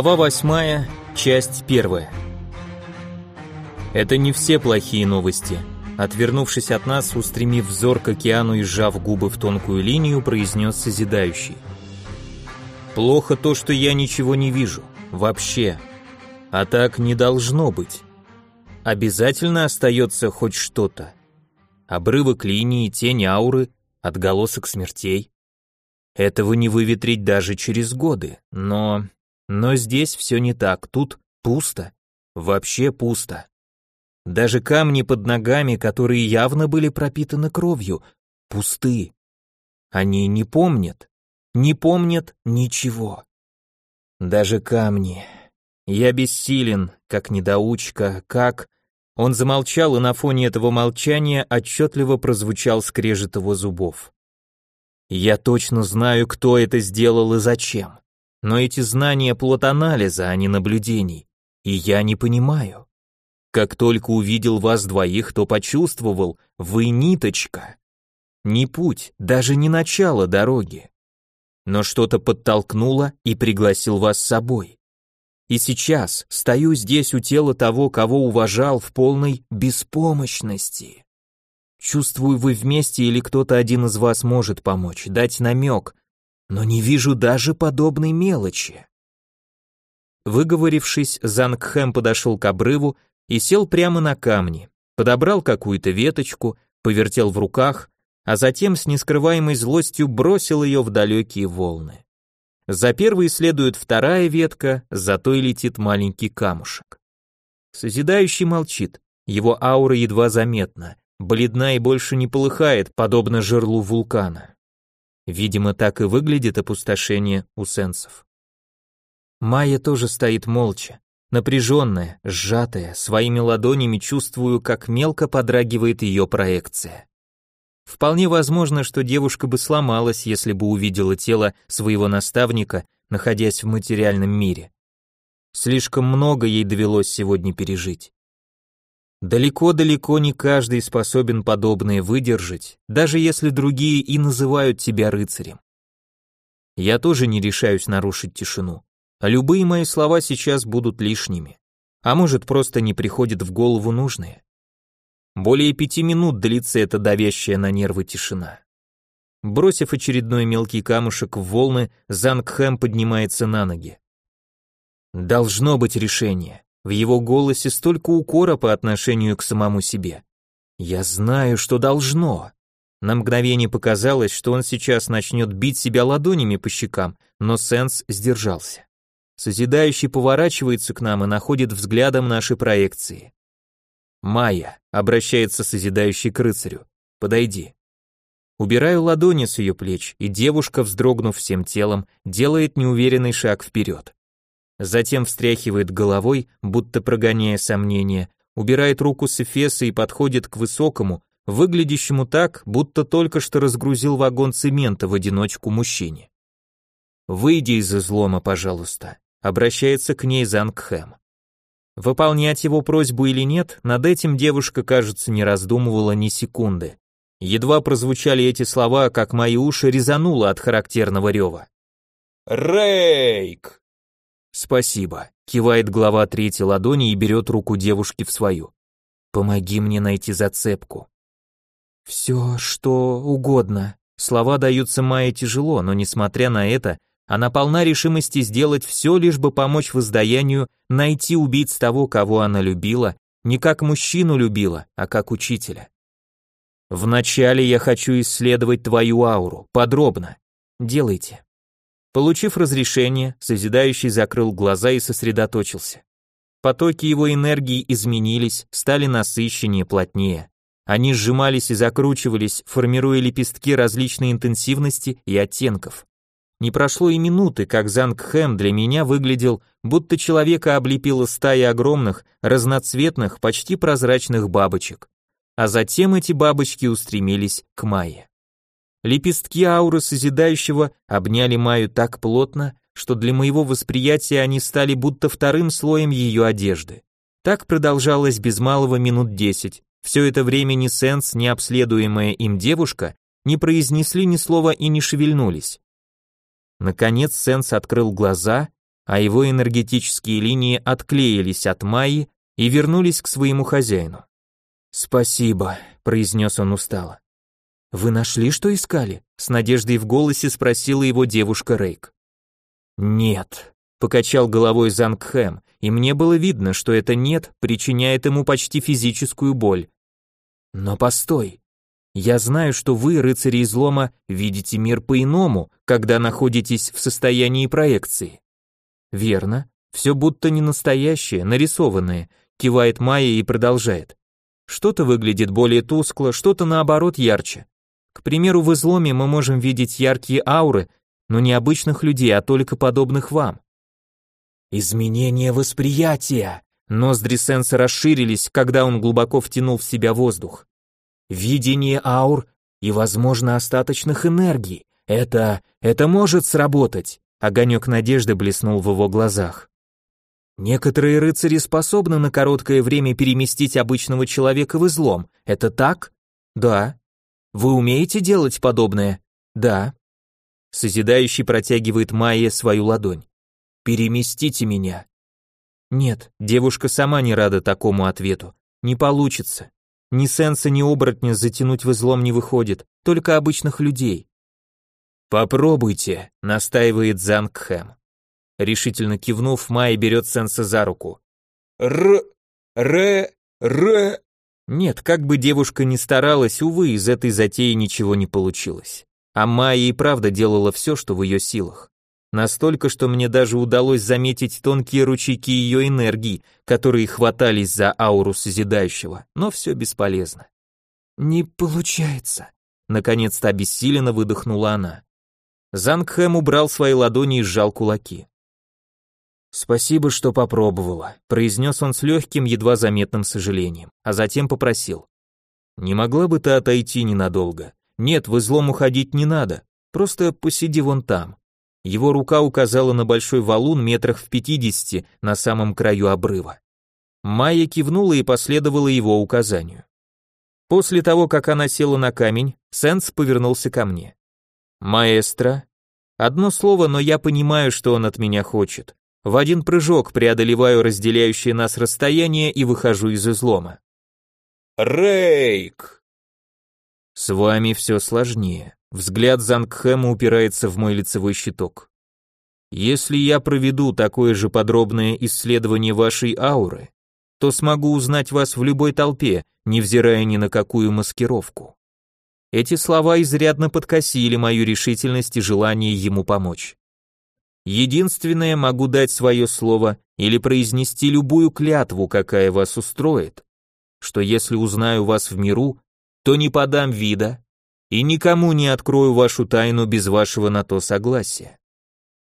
Глава восьмая, часть первая. Это не все плохие новости. Отвернувшись от нас, устремив взор к океану и сжав губы в тонкую линию, произнес созидающий. Плохо то, что я ничего не вижу. Вообще. А так не должно быть. Обязательно остается хоть что-то. Обрывок линии, тень ауры, отголосок смертей. Этого не выветрить даже через годы, но но здесь все не так, тут пусто, вообще пусто. Даже камни под ногами, которые явно были пропитаны кровью, пусты. Они не помнят, не помнят ничего. Даже камни. Я бессилен, как недоучка, как... Он замолчал, и на фоне этого молчания отчетливо прозвучал скрежет его зубов. Я точно знаю, кто это сделал и зачем. Но эти знания плод анализа, а не наблюдений. И я не понимаю. Как только увидел вас двоих, то почувствовал, вы ниточка. Не путь, даже не начало дороги. Но что-то подтолкнуло и пригласил вас с собой. И сейчас стою здесь у тела того, кого уважал в полной беспомощности. Чувствую, вы вместе или кто-то один из вас может помочь, дать намек, но не вижу даже подобной мелочи. Выговорившись, Зангхэм подошел к обрыву и сел прямо на камни, подобрал какую-то веточку, повертел в руках, а затем с нескрываемой злостью бросил ее в далекие волны. За первой следует вторая ветка, за той летит маленький камушек. Созидающий молчит, его аура едва заметна, бледна и больше не полыхает, подобно жерлу вулкана. Видимо, так и выглядит опустошение у сенсов. Майя тоже стоит молча, напряженная, сжатая, своими ладонями чувствую, как мелко подрагивает ее проекция. Вполне возможно, что девушка бы сломалась, если бы увидела тело своего наставника, находясь в материальном мире. Слишком много ей довелось сегодня пережить. Далеко-далеко не каждый способен подобное выдержать, даже если другие и называют тебя рыцарем. Я тоже не решаюсь нарушить тишину, а любые мои слова сейчас будут лишними. А может, просто не приходит в голову нужные. Более пяти минут длится эта давящая на нервы тишина. Бросив очередной мелкий камушек в волны, Зангхэм поднимается на ноги. Должно быть решение. В его голосе столько укора по отношению к самому себе. Я знаю, что должно. На мгновение показалось, что он сейчас начнет бить себя ладонями по щекам, но Сенс сдержался. Созидающий поворачивается к нам и находит взглядом наши проекции. «Майя», — обращается Созидающий к рыцарю, — «подойди». Убираю ладони с ее плеч, и девушка, вздрогнув всем телом, делает неуверенный шаг вперед затем встряхивает головой, будто прогоняя сомнения, убирает руку с эфеса и подходит к высокому, выглядящему так, будто только что разгрузил вагон цемента в одиночку мужчине. «Выйди из излома, пожалуйста», — обращается к ней Зангхэм. Выполнять его просьбу или нет, над этим девушка, кажется, не раздумывала ни секунды. Едва прозвучали эти слова, как мои уши резануло от характерного рева. «Рейк!» «Спасибо», — кивает глава третьей ладони и берет руку девушки в свою. «Помоги мне найти зацепку». «Все, что угодно». Слова даются Майе тяжело, но несмотря на это, она полна решимости сделать все, лишь бы помочь воздаянию найти убийц того, кого она любила, не как мужчину любила, а как учителя. Вначале я хочу исследовать твою ауру, подробно. Делайте. Получив разрешение, Созидающий закрыл глаза и сосредоточился. Потоки его энергии изменились, стали насыщеннее, плотнее. Они сжимались и закручивались, формируя лепестки различной интенсивности и оттенков. Не прошло и минуты, как Зангхэм для меня выглядел, будто человека облепила стая огромных, разноцветных, почти прозрачных бабочек. А затем эти бабочки устремились к Майе. Лепестки ауры созидающего обняли Майю так плотно, что для моего восприятия они стали будто вторым слоем ее одежды. Так продолжалось без малого минут десять. Все это время ни Сенс, ни обследуемая им девушка не произнесли ни слова и не шевельнулись. Наконец Сенс открыл глаза, а его энергетические линии отклеились от Майи и вернулись к своему хозяину. «Спасибо», — произнес он устало. «Вы нашли, что искали?» — с надеждой в голосе спросила его девушка Рейк. «Нет», — покачал головой Зангхэм, и мне было видно, что это «нет» причиняет ему почти физическую боль. «Но постой, я знаю, что вы, рыцари излома, видите мир по-иному, когда находитесь в состоянии проекции. Верно. Все будто не настоящее, нарисованное, кивает Майя и продолжает. Что-то выглядит более тускло, что-то наоборот ярче. К примеру, в изломе мы можем видеть яркие ауры, но не обычных людей, а только подобных вам. Изменение восприятия. Ноздри Сенса расширились, когда он глубоко втянул в себя воздух. Видение аур и, возможно, остаточных энергий. Это... это может сработать. Огонек надежды блеснул в его глазах. Некоторые рыцари способны на короткое время переместить обычного человека в излом. Это так? Да. Вы умеете делать подобное? Да. Созидающий протягивает Майе свою ладонь. Переместите меня. Нет, девушка сама не рада такому ответу. Не получится. Ни сенса, ни оборотня затянуть в излом не выходит, только обычных людей. «Попробуйте», — настаивает Зангхэм. Решительно кивнув, Майя берет Сенса за руку. «Р... ре... ре...» Нет, как бы девушка ни старалась, увы, из этой затеи ничего не получилось. А Майя и правда делала все, что в ее силах. Настолько, что мне даже удалось заметить тонкие ручейки ее энергии, которые хватались за ауру созидающего, но все бесполезно. «Не получается», — наконец-то обессиленно выдохнула она. Зангхэм убрал свои ладони и сжал кулаки. «Спасибо, что попробовала», — произнес он с легким, едва заметным сожалением, а затем попросил. «Не могла бы ты отойти ненадолго? Нет, в излом уходить не надо, просто посиди вон там». Его рука указала на большой валун метрах в пятидесяти на самом краю обрыва. Майя кивнула и последовала его указанию. После того, как она села на камень, Сенс повернулся ко мне. Маэстро. Одно слово, но я понимаю, что он от меня хочет. В один прыжок преодолеваю разделяющее нас расстояние и выхожу из излома. Рейк! С вами все сложнее. Взгляд Зангхэма упирается в мой лицевой щиток. Если я проведу такое же подробное исследование вашей ауры, то смогу узнать вас в любой толпе, невзирая ни на какую маскировку. Эти слова изрядно подкосили мою решительность и желание ему помочь. Единственное, могу дать свое слово или произнести любую клятву, какая вас устроит, что если узнаю вас в миру, то не подам вида и никому не открою вашу тайну без вашего на то согласия.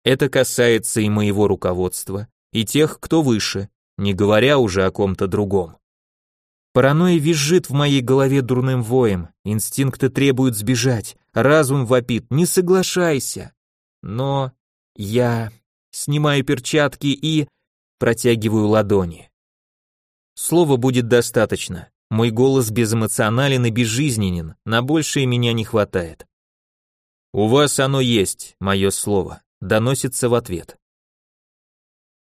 Это касается и моего руководства, и тех, кто выше, не говоря уже о ком-то другом. Паранойя визжит в моей голове дурным воем, инстинкты требуют сбежать, разум вопит «не соглашайся». Но я снимаю перчатки и протягиваю ладони. Слова будет достаточно. Мой голос безэмоционален и безжизненен, на большее меня не хватает. «У вас оно есть, мое слово», — доносится в ответ.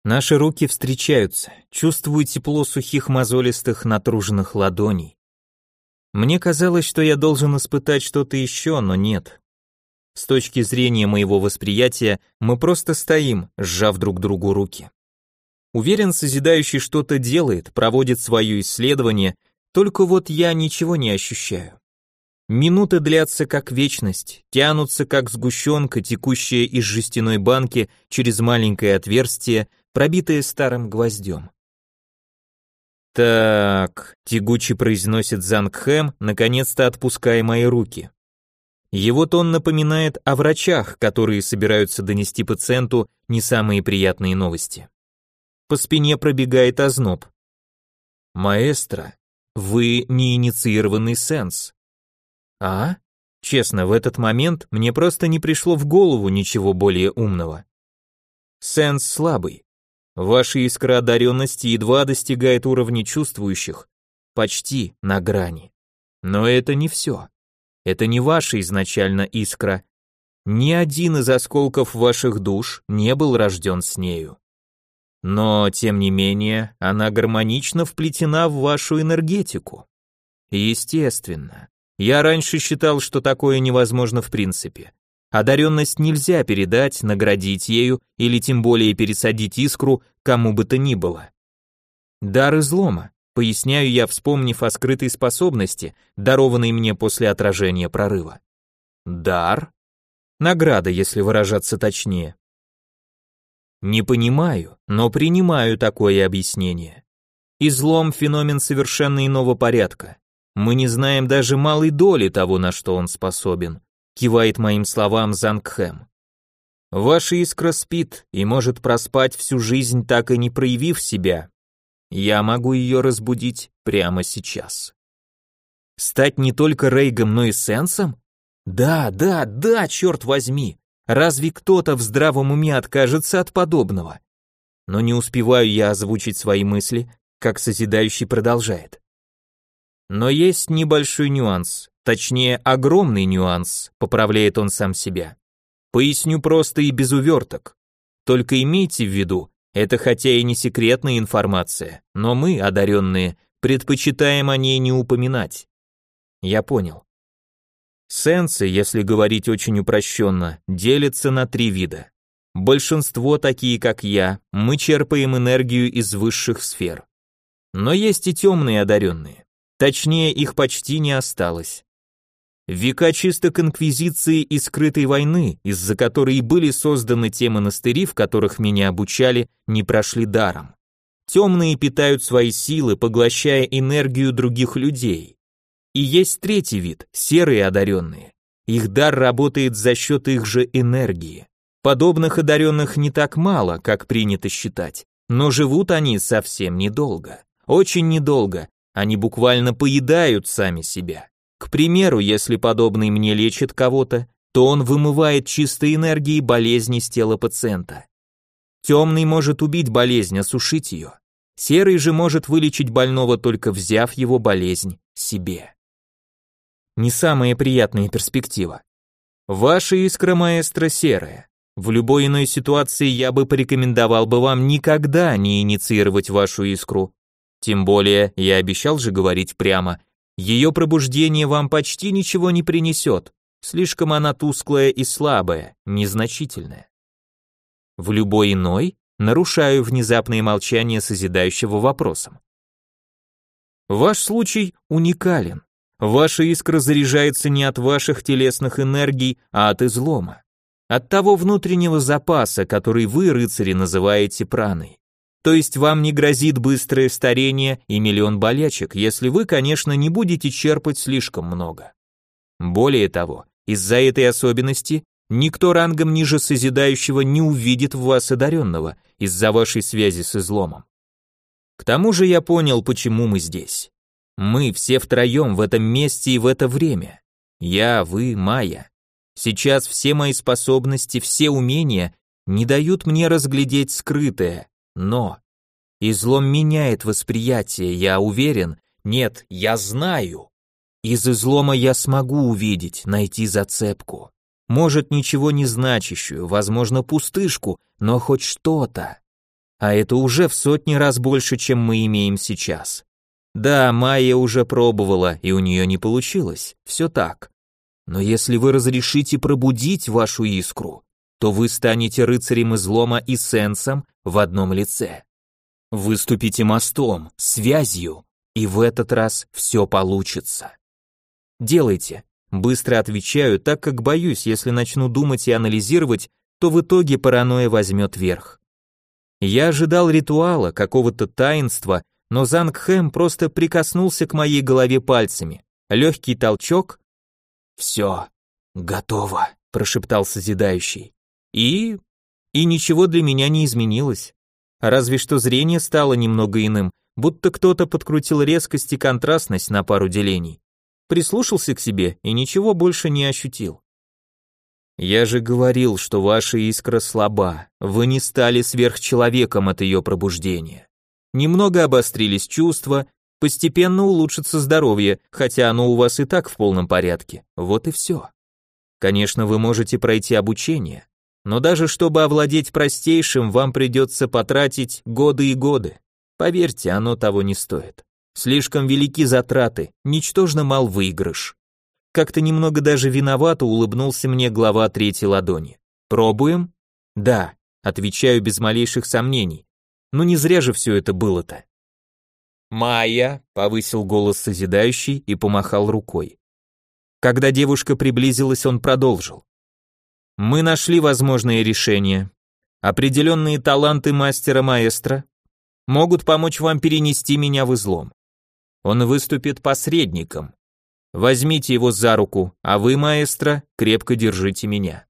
Наши руки встречаются, чувствую тепло сухих мозолистых натруженных ладоней. Мне казалось, что я должен испытать что-то еще, но нет. С точки зрения моего восприятия, мы просто стоим, сжав друг другу руки. Уверен, созидающий что-то делает, проводит свое исследование, только вот я ничего не ощущаю. Минуты длятся как вечность, тянутся как сгущенка, текущая из жестяной банки через маленькое отверстие, пробитое старым гвоздем. «Так», — тягуче произносит Зангхэм, наконец-то отпуская мои руки. Его тон напоминает о врачах, которые собираются донести пациенту не самые приятные новости. По спине пробегает озноб. «Маэстро, вы не инициированный сенс. А? Честно, в этот момент мне просто не пришло в голову ничего более умного. Сенс слабый. Ваша искра одаренности едва достигает уровня чувствующих, почти на грани. Но это не все. Это не ваша изначально искра. Ни один из осколков ваших душ не был рожден с нею. Но, тем не менее, она гармонично вплетена в вашу энергетику. Естественно. Я раньше считал, что такое невозможно в принципе. Одаренность нельзя передать, наградить ею или тем более пересадить искру кому бы то ни было. Дар излома, поясняю я, вспомнив о скрытой способности, дарованной мне после отражения прорыва. Дар? Награда, если выражаться точнее. Не понимаю, но принимаю такое объяснение. Излом – феномен совершенно иного порядка. Мы не знаем даже малой доли того, на что он способен, кивает моим словам Зангхэм. Ваша искра спит и может проспать всю жизнь, так и не проявив себя. Я могу ее разбудить прямо сейчас. Стать не только Рейгом, но и Сенсом? Да, да, да, черт возьми. Разве кто-то в здравом уме откажется от подобного? Но не успеваю я озвучить свои мысли, как созидающий продолжает. Но есть небольшой нюанс, точнее огромный нюанс, поправляет он сам себя. Поясню просто и без уверток. Только имейте в виду, это хотя и не секретная информация, но мы, одаренные, предпочитаем о ней не упоминать. Я понял. Сенсы, если говорить очень упрощенно, делятся на три вида. Большинство, такие как я, мы черпаем энергию из высших сфер. Но есть и темные одаренные. Точнее, их почти не осталось. Века чисток инквизиции и скрытой войны, из-за которой и были созданы те монастыри, в которых меня обучали, не прошли даром. Темные питают свои силы, поглощая энергию других людей. И есть третий вид – серые одаренные. Их дар работает за счет их же энергии. Подобных одаренных не так мало, как принято считать, но живут они совсем недолго. Очень недолго, они буквально поедают сами себя. К примеру, если подобный мне лечит кого-то, то он вымывает чистой энергией болезни с тела пациента. Темный может убить болезнь, осушить ее. Серый же может вылечить больного, только взяв его болезнь себе не самая приятная перспектива. Ваша искра маэстро серая. В любой иной ситуации я бы порекомендовал бы вам никогда не инициировать вашу искру. Тем более, я обещал же говорить прямо, ее пробуждение вам почти ничего не принесет, слишком она тусклая и слабая, незначительная. В любой иной нарушаю внезапное молчание созидающего вопросом. Ваш случай уникален. Ваша искра заряжается не от ваших телесных энергий, а от излома. От того внутреннего запаса, который вы, рыцари, называете праной. То есть вам не грозит быстрое старение и миллион болячек, если вы, конечно, не будете черпать слишком много. Более того, из-за этой особенности никто рангом ниже созидающего не увидит в вас одаренного из-за вашей связи с изломом. К тому же я понял, почему мы здесь. Мы все втроем в этом месте и в это время. Я, вы, Майя. Сейчас все мои способности, все умения не дают мне разглядеть скрытое, но излом меняет восприятие, я уверен. Нет, я знаю. Из излома я смогу увидеть, найти зацепку. Может, ничего не значащую, возможно, пустышку, но хоть что-то. А это уже в сотни раз больше, чем мы имеем сейчас. Да, Майя уже пробовала, и у нее не получилось. Все так. Но если вы разрешите пробудить вашу искру, то вы станете рыцарем излома и сенсом в одном лице. Выступите мостом, связью, и в этот раз все получится. Делайте. Быстро отвечаю, так как боюсь, если начну думать и анализировать, то в итоге паранойя возьмет верх. Я ожидал ритуала, какого-то таинства, но Зангхэм просто прикоснулся к моей голове пальцами. Легкий толчок. «Все, готово», — прошептал созидающий. И... и ничего для меня не изменилось. Разве что зрение стало немного иным, будто кто-то подкрутил резкость и контрастность на пару делений. Прислушался к себе и ничего больше не ощутил. Я же говорил, что ваша искра слаба, вы не стали сверхчеловеком от ее пробуждения. Немного обострились чувства, постепенно улучшится здоровье, хотя оно у вас и так в полном порядке. Вот и все. Конечно, вы можете пройти обучение, но даже чтобы овладеть простейшим, вам придется потратить годы и годы. Поверьте, оно того не стоит. Слишком велики затраты, ничтожно мал выигрыш. Как-то немного даже виновато улыбнулся мне глава третьей ладони. Пробуем? Да, отвечаю без малейших сомнений. Но не зря же все это было-то. «Майя!» — повысил голос созидающий и помахал рукой. Когда девушка приблизилась, он продолжил. «Мы нашли возможное решение. Определенные таланты мастера-маэстро могут помочь вам перенести меня в излом. Он выступит посредником. Возьмите его за руку, а вы, маэстро, крепко держите меня».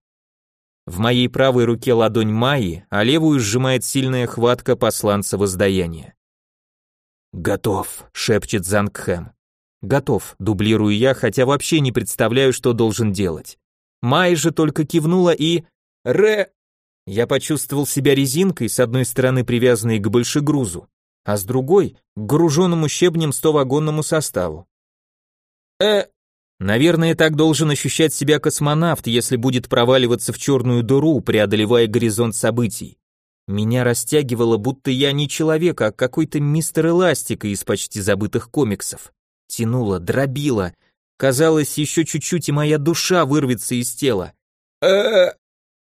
В моей правой руке ладонь Майи, а левую сжимает сильная хватка посланца воздаяния. «Готов», — шепчет Зангхэм. «Готов», — дублирую я, хотя вообще не представляю, что должен делать. Майя же только кивнула и... «Ре...» Я почувствовал себя резинкой, с одной стороны привязанной к большегрузу, а с другой — к груженному щебнем 100-вагонному составу. «Э...» Наверное, так должен ощущать себя космонавт, если будет проваливаться в черную дыру, преодолевая горизонт событий. Меня растягивало, будто я не человек, а какой-то мистер Эластика из почти забытых комиксов. Тянуло, дробило. Казалось, еще чуть-чуть и моя душа вырвется из тела.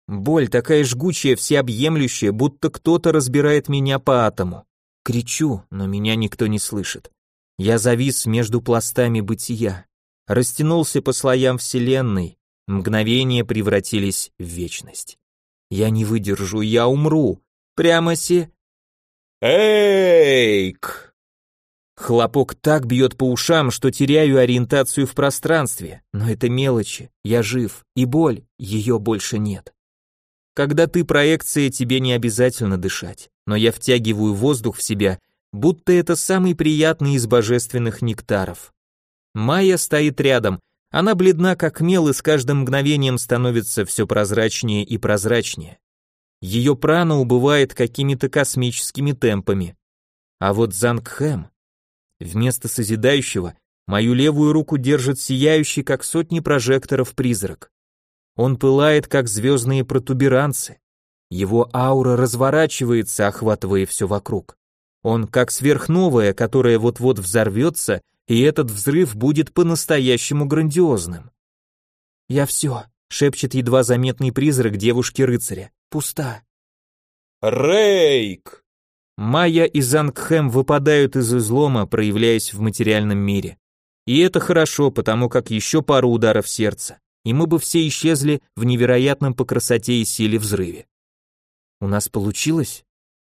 Боль такая жгучая, всеобъемлющая, будто кто-то разбирает меня по атому. Кричу, но меня никто не слышит. Я завис между пластами бытия растянулся по слоям вселенной, мгновения превратились в вечность. Я не выдержу, я умру. Прямо се... Эйк! Хлопок так бьет по ушам, что теряю ориентацию в пространстве. Но это мелочи, я жив, и боль, ее больше нет. Когда ты проекция, тебе не обязательно дышать, но я втягиваю воздух в себя, будто это самый приятный из божественных нектаров. Майя стоит рядом. Она бледна как мел и с каждым мгновением становится все прозрачнее и прозрачнее. Ее прана убывает какими-то космическими темпами. А вот Зангхэм, вместо созидающего, мою левую руку держит сияющий, как сотни прожекторов, призрак. Он пылает, как звездные протуберанцы. Его аура разворачивается, охватывая все вокруг. Он как сверхновая, которая вот-вот взорвется и этот взрыв будет по-настоящему грандиозным. «Я все», — шепчет едва заметный призрак девушки-рыцаря, — «пуста». «Рейк!» Майя и Зангхэм выпадают из излома, проявляясь в материальном мире. И это хорошо, потому как еще пару ударов сердца, и мы бы все исчезли в невероятном по красоте и силе взрыве. У нас получилось?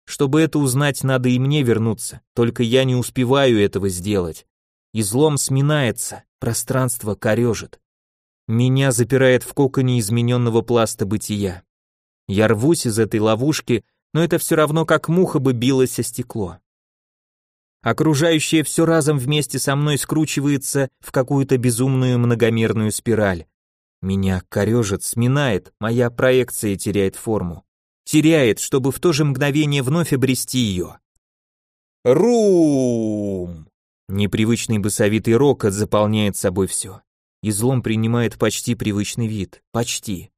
Чтобы это узнать, надо и мне вернуться, только я не успеваю этого сделать. Излом сминается, пространство корежит. Меня запирает в коконе измененного пласта бытия. Я рвусь из этой ловушки, но это все равно как муха бы билось о стекло. Окружающее все разом вместе со мной скручивается в какую-то безумную многомерную спираль. Меня корежит, сминает, моя проекция теряет форму. Теряет, чтобы в то же мгновение вновь обрести ее. Рум! Непривычный басовитый рокот заполняет собой все. Излом принимает почти привычный вид. Почти.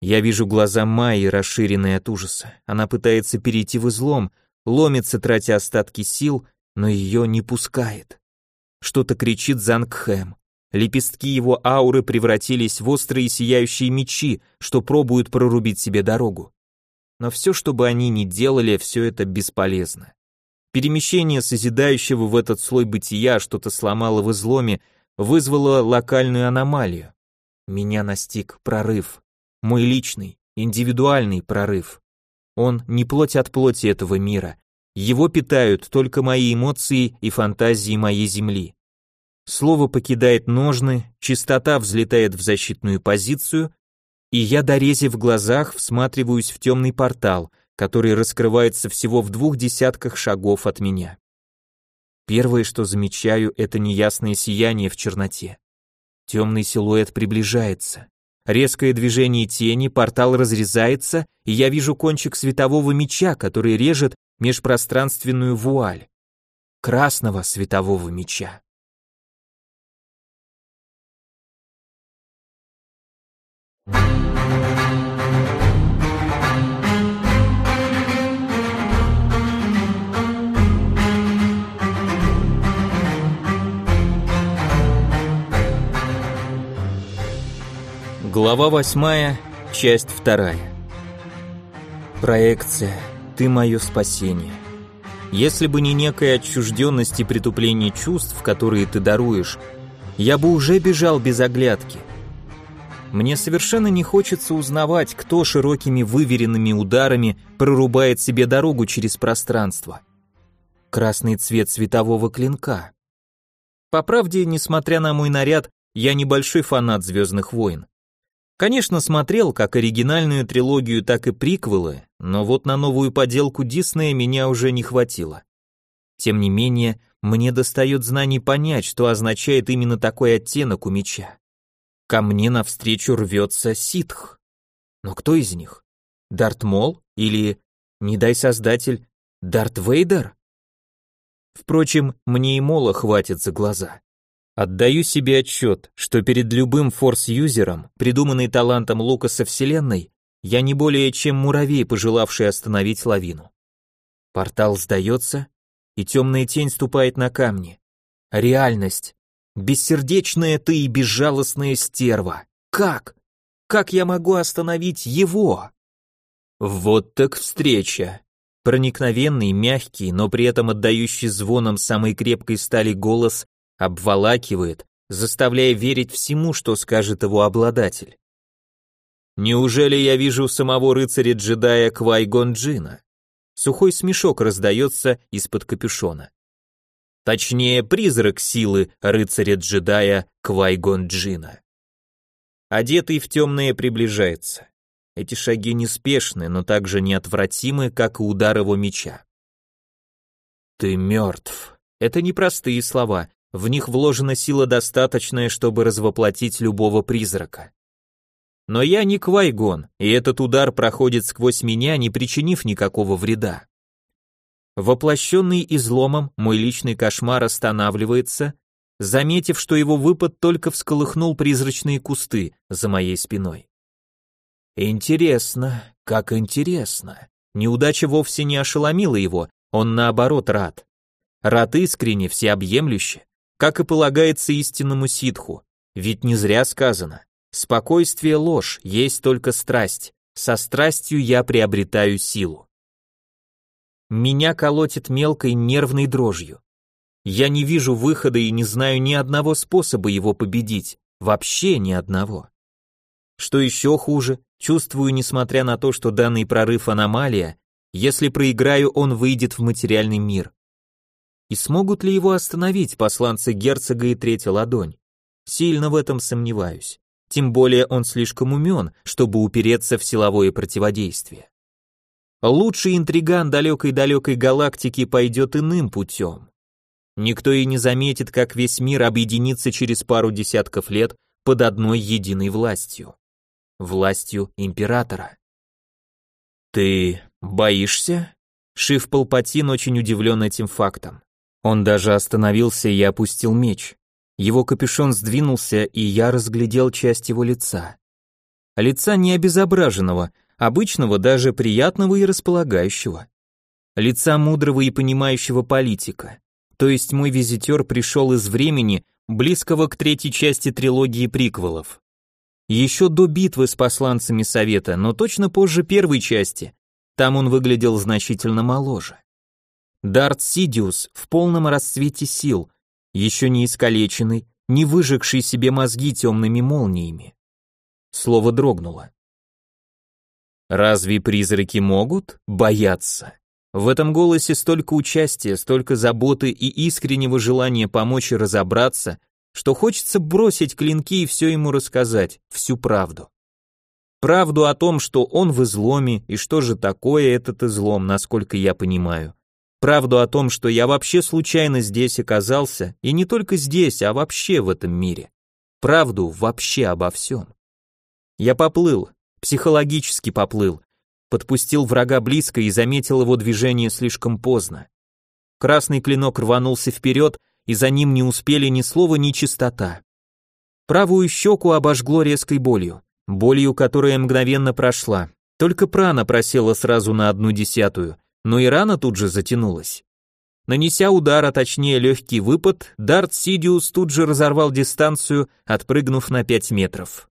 Я вижу глаза Майи, расширенные от ужаса. Она пытается перейти в излом, ломится, тратя остатки сил, но ее не пускает. Что-то кричит Зангхэм. Лепестки его ауры превратились в острые сияющие мечи, что пробуют прорубить себе дорогу. Но все, что бы они ни делали, все это бесполезно. Перемещение созидающего в этот слой бытия что-то сломало в изломе, вызвало локальную аномалию. Меня настиг прорыв. Мой личный, индивидуальный прорыв. Он не плоть от плоти этого мира. Его питают только мои эмоции и фантазии моей земли. Слово покидает ножны, чистота взлетает в защитную позицию, и я, дорезив в глазах, всматриваюсь в темный портал, который раскрывается всего в двух десятках шагов от меня. Первое, что замечаю, это неясное сияние в черноте. Темный силуэт приближается. Резкое движение тени, портал разрезается, и я вижу кончик светового меча, который режет межпространственную вуаль. Красного светового меча. Глава восьмая, часть вторая. Проекция, ты мое спасение. Если бы не некая отчужденность и притупление чувств, которые ты даруешь, я бы уже бежал без оглядки. Мне совершенно не хочется узнавать, кто широкими выверенными ударами прорубает себе дорогу через пространство. Красный цвет светового клинка. По правде, несмотря на мой наряд, я небольшой фанат «Звездных войн». Конечно, смотрел как оригинальную трилогию, так и приквелы, но вот на новую поделку Диснея меня уже не хватило. Тем не менее, мне достает знаний понять, что означает именно такой оттенок у меча. Ко мне навстречу рвется ситх. Но кто из них? Дарт Мол или, не дай создатель, Дарт Вейдер? Впрочем, мне и Мола хватит за глаза. Отдаю себе отчет, что перед любым форс-юзером, придуманный талантом Лукаса Вселенной, я не более чем муравей, пожелавший остановить лавину. Портал сдается, и темная тень ступает на камни. Реальность. Бессердечная ты и безжалостная стерва. Как? Как я могу остановить его? Вот так встреча. Проникновенный, мягкий, но при этом отдающий звоном самой крепкой стали голос обволакивает, заставляя верить всему, что скажет его обладатель. Неужели я вижу самого рыцаря-джедая Квай-Гон Джина? Сухой смешок раздается из-под капюшона. Точнее, призрак силы рыцаря-джедая Квай-Гон Джина. Одетый в темное приближается. Эти шаги неспешны, но также неотвратимы, как и удар его меча. «Ты мертв». Это непростые слова, в них вложена сила достаточная, чтобы развоплотить любого призрака. Но я не Квайгон, и этот удар проходит сквозь меня, не причинив никакого вреда. Воплощенный изломом, мой личный кошмар останавливается, заметив, что его выпад только всколыхнул призрачные кусты за моей спиной. Интересно, как интересно. Неудача вовсе не ошеломила его, он наоборот рад. Рад искренне, всеобъемлюще как и полагается истинному ситху, ведь не зря сказано. Спокойствие ложь, есть только страсть. Со страстью я приобретаю силу. Меня колотит мелкой нервной дрожью. Я не вижу выхода и не знаю ни одного способа его победить, вообще ни одного. Что еще хуже, чувствую, несмотря на то, что данный прорыв аномалия, если проиграю, он выйдет в материальный мир. И смогут ли его остановить посланцы герцога и третья ладонь? Сильно в этом сомневаюсь. Тем более он слишком умен, чтобы упереться в силовое противодействие. Лучший интриган далекой-далекой галактики пойдет иным путем. Никто и не заметит, как весь мир объединится через пару десятков лет под одной единой властью. Властью императора. «Ты боишься?» Шиф Палпатин очень удивлен этим фактом. Он даже остановился и опустил меч. Его капюшон сдвинулся, и я разглядел часть его лица. Лица не обезображенного, обычного, даже приятного и располагающего. Лица мудрого и понимающего политика. То есть мой визитер пришел из времени, близкого к третьей части трилогии приквелов. Еще до битвы с посланцами Совета, но точно позже первой части. Там он выглядел значительно моложе. Дарт Сидиус в полном расцвете сил, еще не искалеченный, не выжегший себе мозги темными молниями. Слово дрогнуло. Разве призраки могут бояться? В этом голосе столько участия, столько заботы и искреннего желания помочь и разобраться, что хочется бросить клинки и все ему рассказать, всю правду. Правду о том, что он в изломе и что же такое этот излом, насколько я понимаю. Правду о том, что я вообще случайно здесь оказался, и не только здесь, а вообще в этом мире. Правду вообще обо всем. Я поплыл, психологически поплыл, подпустил врага близко и заметил его движение слишком поздно. Красный клинок рванулся вперед, и за ним не успели ни слова, ни чистота. Правую щеку обожгло резкой болью. болью которая мгновенно прошла. Только прана просела сразу на одну десятую, но и рана тут же затянулась. Нанеся удар, а точнее легкий выпад, Дарт Сидиус тут же разорвал дистанцию, отпрыгнув на 5 метров.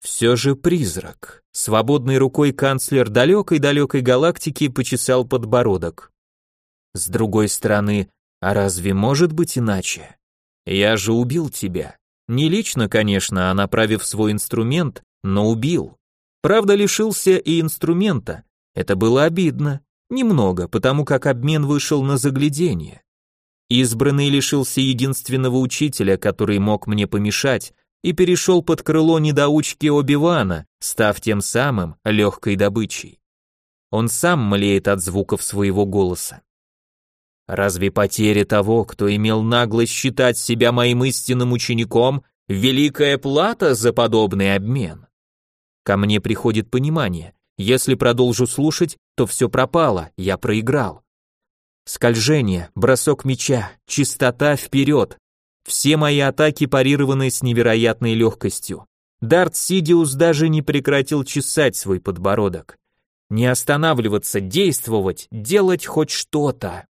Все же призрак. Свободной рукой канцлер далекой-далекой галактики почесал подбородок. С другой стороны, а разве может быть иначе? Я же убил тебя. Не лично, конечно, а направив свой инструмент, но убил. Правда, лишился и инструмента. Это было обидно. Немного, потому как обмен вышел на заглядение. Избранный лишился единственного учителя, который мог мне помешать, и перешел под крыло недоучки Оби-Вана, став тем самым легкой добычей. Он сам млеет от звуков своего голоса. Разве потеря того, кто имел наглость считать себя моим истинным учеником, великая плата за подобный обмен? Ко мне приходит понимание, если продолжу слушать, то все пропало, я проиграл. Скольжение, бросок мяча, чистота вперед. Все мои атаки парированы с невероятной легкостью. Дарт Сидиус даже не прекратил чесать свой подбородок. Не останавливаться, действовать, делать хоть что-то.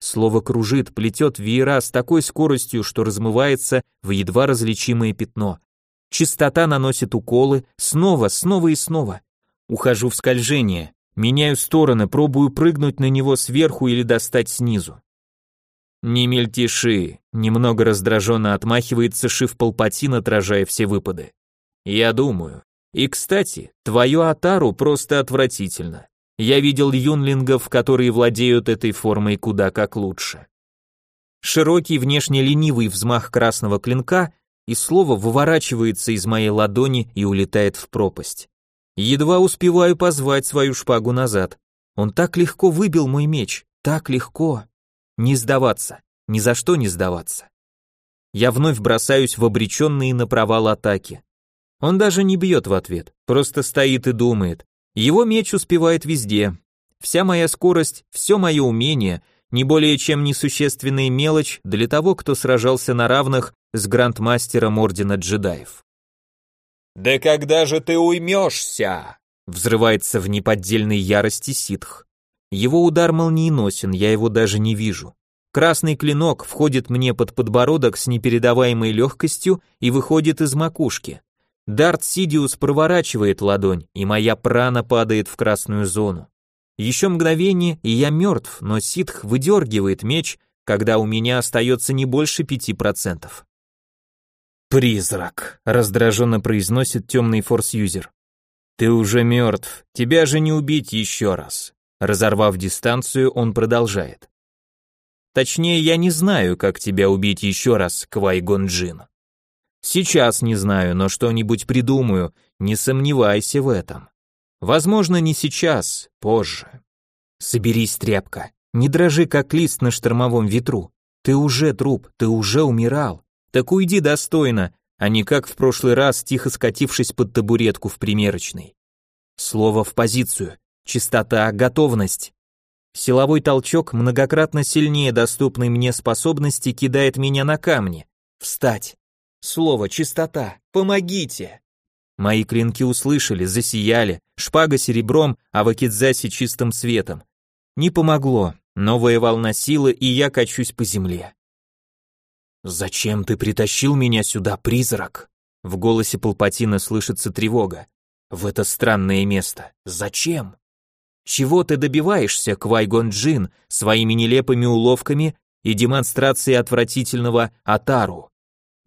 Слово кружит, плетет веера с такой скоростью, что размывается в едва различимое пятно. Чистота наносит уколы, снова, снова и снова. Ухожу в скольжение, меняю стороны, пробую прыгнуть на него сверху или достать снизу. Не мельтеши, немного раздраженно отмахивается шиф Палпатин, отражая все выпады. Я думаю. И, кстати, твою Атару просто отвратительно. Я видел юнлингов, которые владеют этой формой куда как лучше. Широкий внешне ленивый взмах красного клинка, и слово выворачивается из моей ладони и улетает в пропасть. Едва успеваю позвать свою шпагу назад. Он так легко выбил мой меч, так легко. Не сдаваться, ни за что не сдаваться. Я вновь бросаюсь в обреченные на провал атаки. Он даже не бьет в ответ, просто стоит и думает. Его меч успевает везде. Вся моя скорость, все мое умение, не более чем несущественная мелочь для того, кто сражался на равных с грандмастером Ордена Джедаев. «Да когда же ты уймешься?» Взрывается в неподдельной ярости ситх. Его удар молниеносен, я его даже не вижу. Красный клинок входит мне под подбородок с непередаваемой легкостью и выходит из макушки. Дарт Сидиус проворачивает ладонь, и моя прана падает в красную зону. Еще мгновение, и я мертв, но ситх выдергивает меч, когда у меня остается не больше пяти процентов. «Призрак», — раздраженно произносит темный форс-юзер. «Ты уже мертв, тебя же не убить еще раз». Разорвав дистанцию, он продолжает. «Точнее, я не знаю, как тебя убить еще раз, Квай-Гон Джин. Сейчас не знаю, но что-нибудь придумаю, не сомневайся в этом. Возможно, не сейчас, позже. Соберись, тряпка, не дрожи, как лист на штормовом ветру. Ты уже труп, ты уже умирал. Так уйди достойно, а не как в прошлый раз, тихо скатившись под табуретку в примерочной. Слово в позицию. Чистота, готовность. Силовой толчок, многократно сильнее доступной мне способности, кидает меня на камни. Встать. Слово чистота. Помогите. Мои клинки услышали, засияли, шпага серебром, а вакидзаси чистым светом. Не помогло. Новая волна силы, и я качусь по земле. «Зачем ты притащил меня сюда, призрак?» В голосе Палпатина слышится тревога. «В это странное место. Зачем?» «Чего ты добиваешься, Квайгон Джин, своими нелепыми уловками и демонстрацией отвратительного Атару?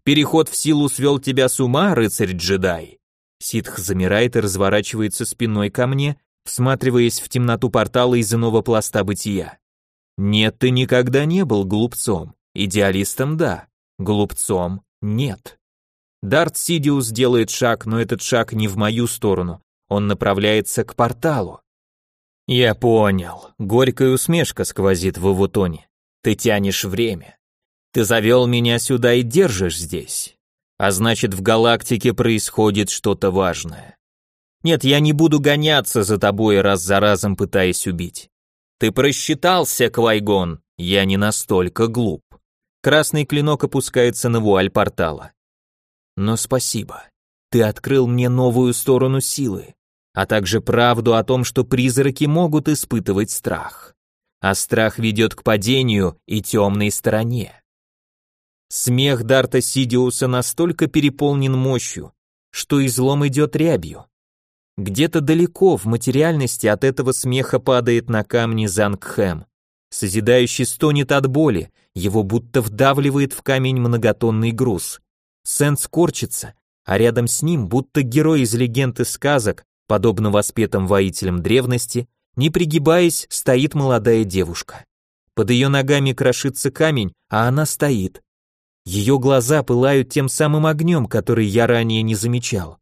Переход в силу свел тебя с ума, рыцарь-джедай?» Ситх замирает и разворачивается спиной ко мне, всматриваясь в темноту портала из иного пласта бытия. «Нет, ты никогда не был глупцом. Идеалистом – да, глупцом – нет. Дарт Сидиус делает шаг, но этот шаг не в мою сторону. Он направляется к порталу. Я понял. Горькая усмешка сквозит в его тоне. Ты тянешь время. Ты завел меня сюда и держишь здесь. А значит, в галактике происходит что-то важное. Нет, я не буду гоняться за тобой раз за разом пытаясь убить. Ты просчитался, Квайгон. Я не настолько глуп. Красный клинок опускается на вуаль портала. Но спасибо. ты открыл мне новую сторону силы, а также правду о том, что призраки могут испытывать страх. А страх ведет к падению и темной стороне. Смех Дарта Сидиуса настолько переполнен мощью, что излом идет рябью. Где-то далеко в материальности от этого смеха падает на камни Зангхэм. Созидающий стонет от боли, его будто вдавливает в камень многотонный груз. Сенс корчится, а рядом с ним, будто герой из легенд и сказок, подобно воспетым воителям древности, не пригибаясь, стоит молодая девушка. Под ее ногами крошится камень, а она стоит. Ее глаза пылают тем самым огнем, который я ранее не замечал.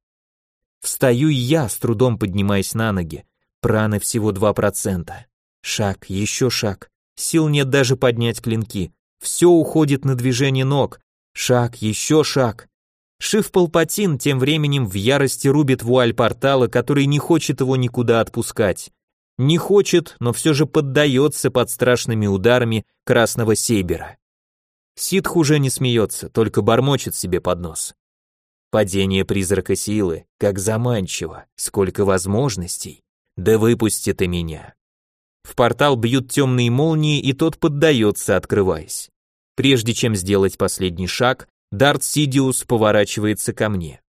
Встаю и я, с трудом поднимаясь на ноги. Праны всего 2%. Шаг, еще шаг. Сил нет даже поднять клинки. Все уходит на движение ног. Шаг, еще шаг. Шиф Палпатин тем временем в ярости рубит вуаль портала, который не хочет его никуда отпускать. Не хочет, но все же поддается под страшными ударами красного сейбера. Ситх уже не смеется, только бормочет себе под нос. Падение призрака силы, как заманчиво, сколько возможностей. Да выпусти ты меня. В портал бьют темные молнии, и тот поддается, открываясь. Прежде чем сделать последний шаг, Дарт Сидиус поворачивается ко мне.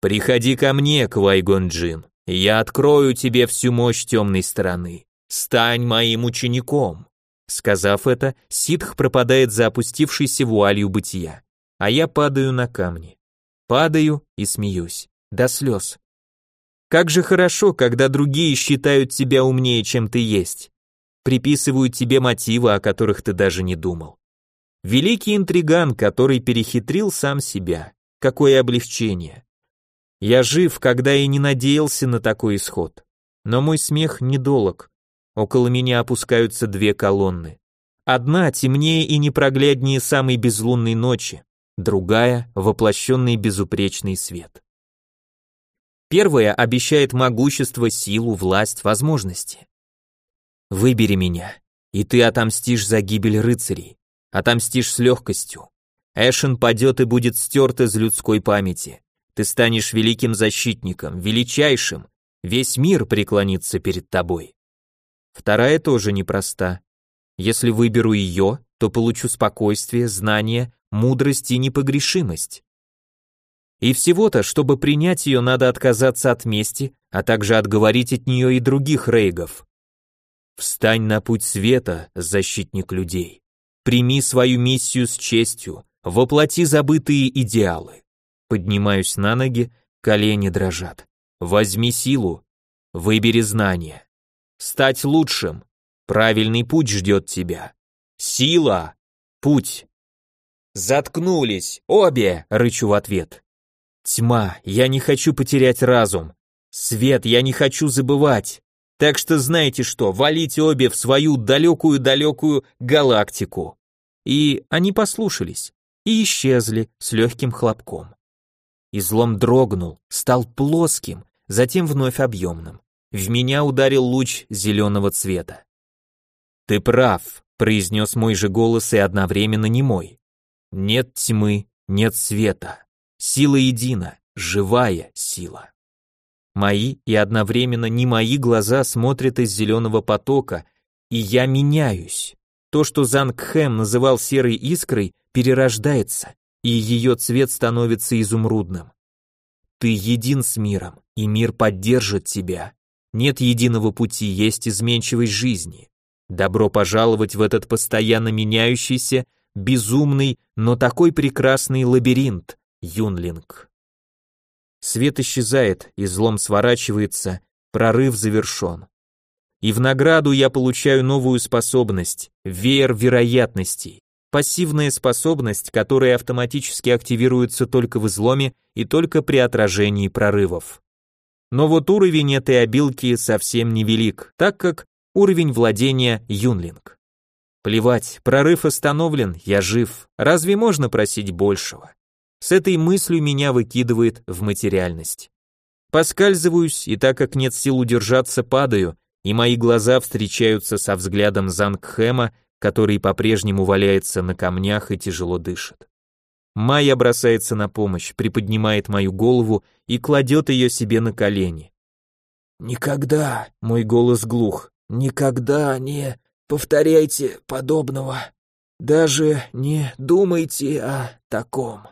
«Приходи ко мне, Квайгон Джин, я открою тебе всю мощь темной стороны. Стань моим учеником». Сказав это, ситх пропадает за опустившейся вуалью бытия, а я падаю на камни. Падаю и смеюсь. До слез. Как же хорошо, когда другие считают тебя умнее, чем ты есть. Приписывают тебе мотивы, о которых ты даже не думал. Великий интриган, который перехитрил сам себя. Какое облегчение. Я жив, когда и не надеялся на такой исход. Но мой смех недолог. Около меня опускаются две колонны. Одна темнее и непрогляднее самой безлунной ночи, другая — воплощенный безупречный свет. Первая обещает могущество, силу, власть, возможности. Выбери меня, и ты отомстишь за гибель рыцарей, отомстишь с легкостью. Эшен падет и будет стерт из людской памяти. Ты станешь великим защитником, величайшим, весь мир преклонится перед тобой. Вторая тоже непроста. Если выберу ее, то получу спокойствие, знание, мудрость и непогрешимость. И всего-то, чтобы принять ее, надо отказаться от мести, а также отговорить от нее и других рейгов. Встань на путь света, защитник людей. Прими свою миссию с честью, воплоти забытые идеалы. Поднимаюсь на ноги, колени дрожат. Возьми силу, выбери знания. Стать лучшим. Правильный путь ждет тебя. Сила. Путь. «Заткнулись! Обе!» — рычу в ответ. «Тьма, я не хочу потерять разум. Свет, я не хочу забывать. Так что знаете что, валите обе в свою далекую-далекую галактику». И они послушались и исчезли с легким хлопком. Излом дрогнул, стал плоским, затем вновь объемным. В меня ударил луч зеленого цвета. «Ты прав», — произнес мой же голос и одновременно не мой. Нет тьмы, нет света. Сила едина, живая сила. Мои и одновременно не мои глаза смотрят из зеленого потока, и я меняюсь. То, что Зангхэм называл серой искрой, перерождается, и ее цвет становится изумрудным. Ты един с миром, и мир поддержит тебя. Нет единого пути, есть изменчивость жизни. Добро пожаловать в этот постоянно меняющийся безумный, но такой прекрасный лабиринт, Юнлинг. Свет исчезает, излом сворачивается, прорыв завершен. И в награду я получаю новую способность, веер вероятностей. Пассивная способность, которая автоматически активируется только в изломе и только при отражении прорывов. Но вот уровень этой обилки совсем невелик, так как уровень владения Юнлинг. Плевать, прорыв остановлен, я жив. Разве можно просить большего? С этой мыслью меня выкидывает в материальность. Поскальзываюсь, и так как нет сил удержаться, падаю, и мои глаза встречаются со взглядом Зангхэма, который по-прежнему валяется на камнях и тяжело дышит. Майя бросается на помощь, приподнимает мою голову и кладет ее себе на колени. «Никогда», — мой голос глух, — «никогда не повторяйте подобного, даже не думайте о таком».